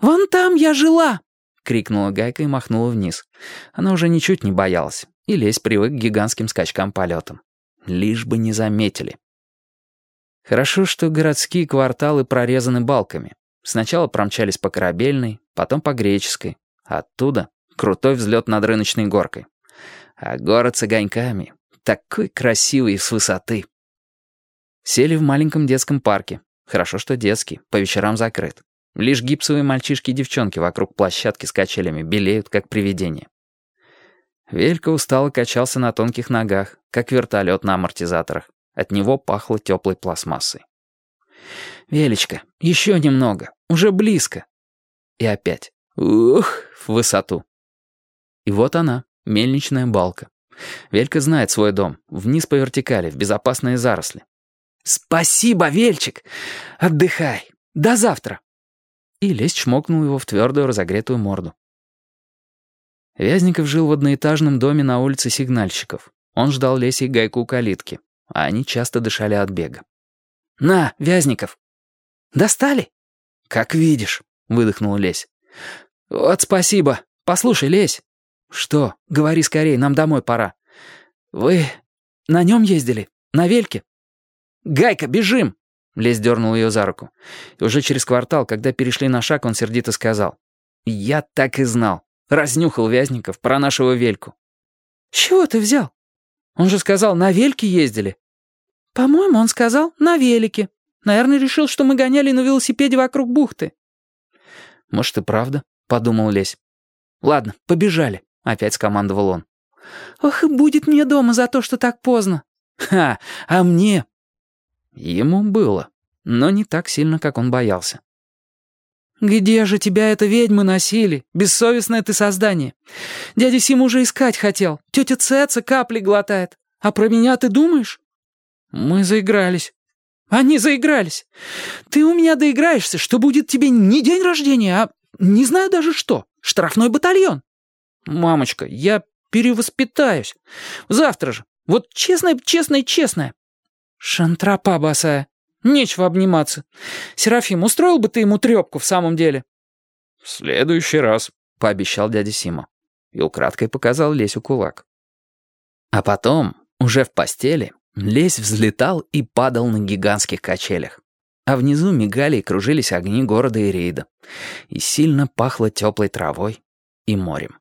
«Вон там я жила!» — крикнула Гайка и махнула вниз. Она уже ничуть не боялась, и лезь привык к гигантским скачкам-полетам. Лишь бы не заметили. Хорошо, что городские кварталы прорезаны балками. Сначала промчались по Корабельной, потом по Греческой. Оттуда крутой взлет над рыночной горкой. А город с огоньками, такой красивый с высоты. Сели в маленьком детском парке. Хорошо, что детский, по вечерам закрыт. Лишь гипсовые мальчишки и девчонки вокруг площадки с качелями белеют, как привидения. Велька устало качался на тонких ногах, как вертолет на амортизаторах. От него пахло теплой пластмассой. «Велечка, еще немного, уже близко». И опять. Ух, в высоту. И вот она, мельничная балка. Велька знает свой дом. Вниз по вертикали, в безопасные заросли. «Спасибо, Вельчик! Отдыхай! До завтра!» И лесть чмокнул его в твердую разогретую морду. Вязников жил в одноэтажном доме на улице Сигнальщиков. Он ждал Леси и Гайку у калитки, а они часто дышали от бега. «На, Вязников!» «Достали?» «Как видишь», — выдохнула Лесь. «Вот спасибо. Послушай, Лесь». «Что? Говори скорее, нам домой пора». «Вы на нем ездили? На вельке?» «Гайка, бежим!» Лесь дернул ее за руку. И уже через квартал, когда перешли на шаг, он сердито сказал. «Я так и знал. Разнюхал Вязников про нашего Вельку». «С чего ты взял? Он же сказал, на вельке ездили». «По-моему, он сказал, на велике. Наверное, решил, что мы гоняли на велосипеде вокруг бухты». «Может, и правда», — подумал Лесь. «Ладно, побежали», — опять скомандовал он. «Ох, и будет мне дома за то, что так поздно». «Ха, а мне Ему было, но не так сильно, как он боялся. «Где же тебя это ведьмы носили? Бессовестное ты создание. Дядя Сим уже искать хотел. Тетя Цеца капли глотает. А про меня ты думаешь?» «Мы заигрались». «Они заигрались. Ты у меня доиграешься, что будет тебе не день рождения, а не знаю даже что. Штрафной батальон». «Мамочка, я перевоспитаюсь. Завтра же. Вот честное, честное, честное. «Шантропа босая. Нечего обниматься. Серафим, устроил бы ты ему трепку в самом деле?» «В следующий раз», — пообещал дядя Сима. И украдкой показал Лесю кулак. А потом, уже в постели, Лесь взлетал и падал на гигантских качелях. А внизу мигали и кружились огни города Ирида. И сильно пахло теплой травой и морем.